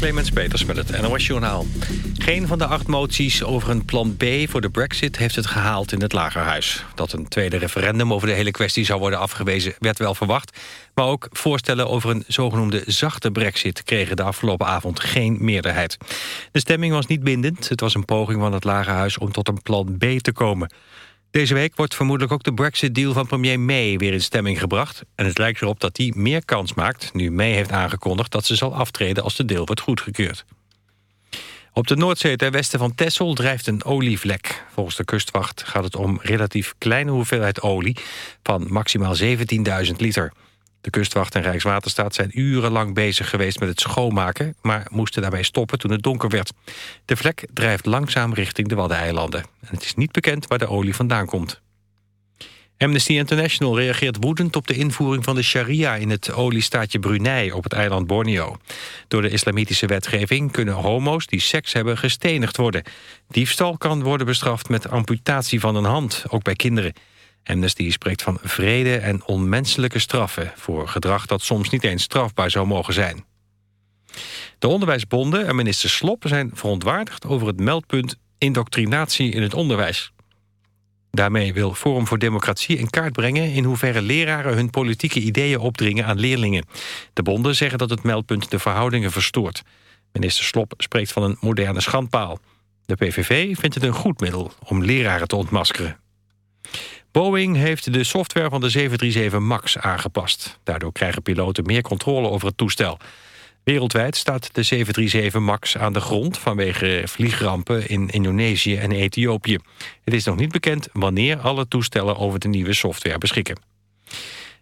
Clemens Peters met het NOS Journaal. Geen van de acht moties over een plan B voor de brexit heeft het gehaald in het Lagerhuis. Dat een tweede referendum over de hele kwestie zou worden afgewezen werd wel verwacht. Maar ook voorstellen over een zogenoemde zachte brexit kregen de afgelopen avond geen meerderheid. De stemming was niet bindend. Het was een poging van het Lagerhuis om tot een plan B te komen. Deze week wordt vermoedelijk ook de Brexit-deal van premier May weer in stemming gebracht. En het lijkt erop dat die meer kans maakt... nu May heeft aangekondigd dat ze zal aftreden als de deal wordt goedgekeurd. Op de Noordzee ten westen van Texel drijft een olievlek. Volgens de kustwacht gaat het om relatief kleine hoeveelheid olie... van maximaal 17.000 liter. De kustwacht en Rijkswaterstaat zijn urenlang bezig geweest met het schoonmaken... maar moesten daarbij stoppen toen het donker werd. De vlek drijft langzaam richting de Waddeneilanden. En het is niet bekend waar de olie vandaan komt. Amnesty International reageert woedend op de invoering van de sharia... in het oliestaatje Brunei op het eiland Borneo. Door de islamitische wetgeving kunnen homo's die seks hebben gestenigd worden. Diefstal kan worden bestraft met amputatie van een hand, ook bij kinderen. Amnesty spreekt van vrede en onmenselijke straffen... voor gedrag dat soms niet eens strafbaar zou mogen zijn. De onderwijsbonden en minister Slop zijn verontwaardigd... over het meldpunt indoctrinatie in het onderwijs. Daarmee wil Forum voor Democratie in kaart brengen... in hoeverre leraren hun politieke ideeën opdringen aan leerlingen. De bonden zeggen dat het meldpunt de verhoudingen verstoort. Minister Slop spreekt van een moderne schandpaal. De PVV vindt het een goed middel om leraren te ontmaskeren. Boeing heeft de software van de 737 MAX aangepast. Daardoor krijgen piloten meer controle over het toestel. Wereldwijd staat de 737 MAX aan de grond... vanwege vliegrampen in Indonesië en Ethiopië. Het is nog niet bekend wanneer alle toestellen over de nieuwe software beschikken.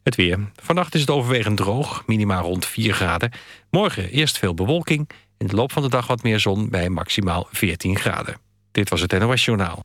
Het weer. Vannacht is het overwegend droog, minimaal rond 4 graden. Morgen eerst veel bewolking. In de loop van de dag wat meer zon bij maximaal 14 graden. Dit was het NOS Journaal.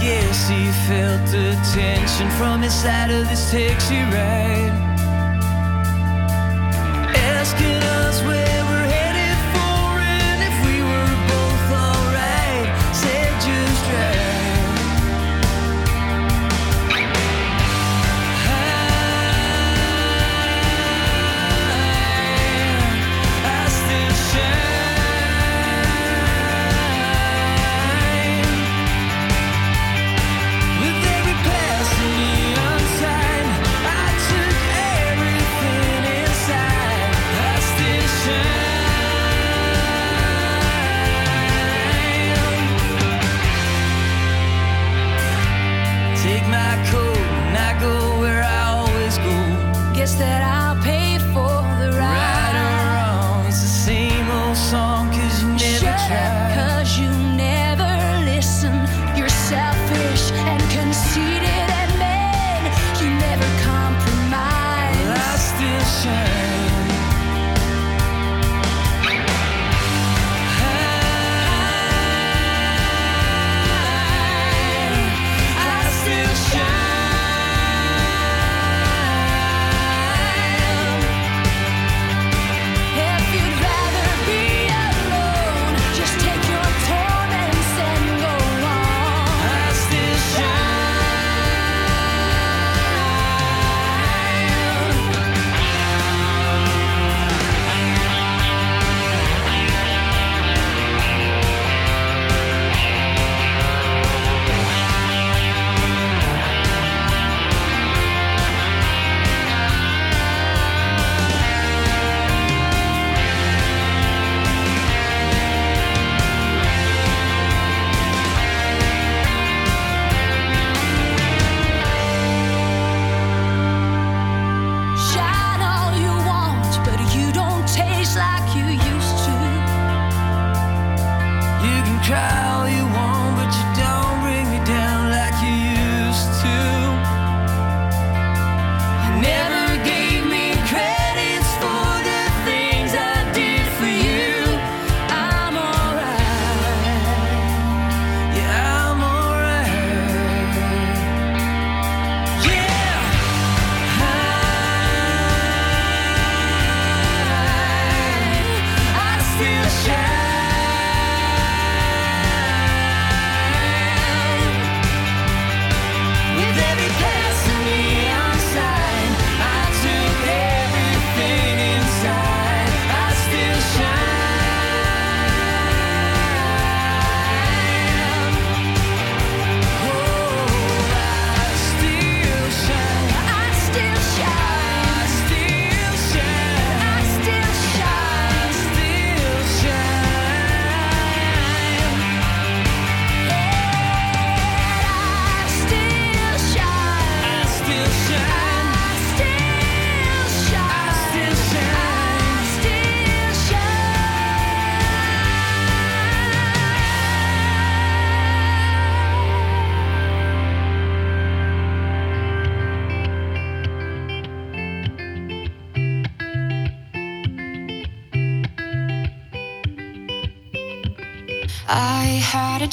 Guess he felt the tension from inside of this taxi ride. Asking that I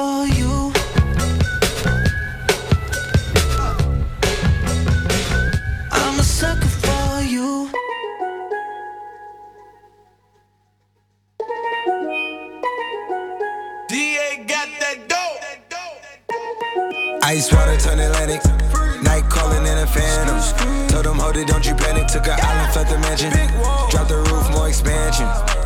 For you. I'm a sucker for you. DA got that dope. Ice water turn Atlantic. Night calling in a phantom. Told them, hold it, don't you panic. Took an island, left the mansion. Drop the roof, more expansion.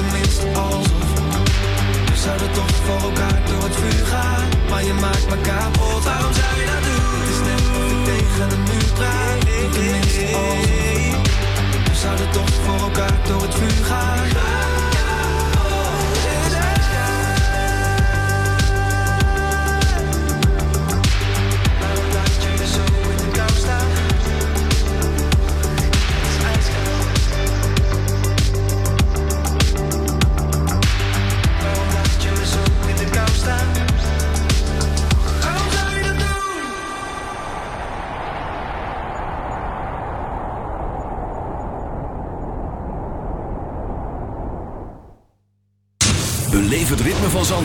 Tenminste alsof. We zouden toch voor elkaar door het vuur gaan. Maar je maakt me kapot. Waarom zou je dat doen? Het is net of ik tegen een muur praat. Tenminste alsof. We zouden toch voor elkaar door het vuur gaan.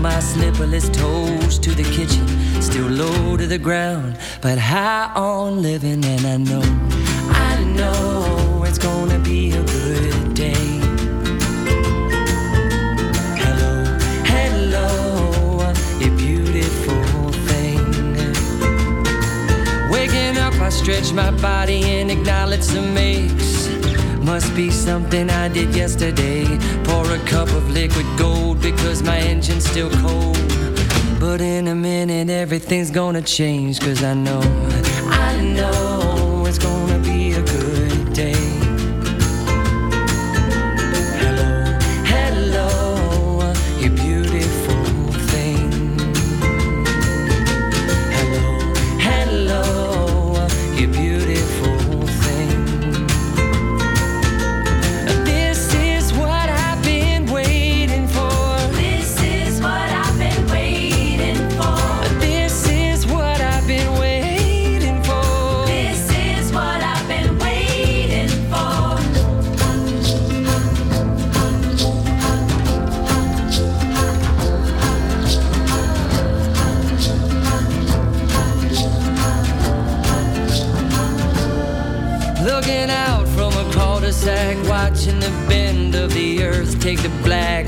my slipperless toes to the kitchen, still low to the ground, but high on living. Engine's still cold. But in a minute, everything's gonna change, cause I know, I know it's gonna be a good day.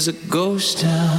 Is a ghost town.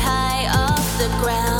High off the ground.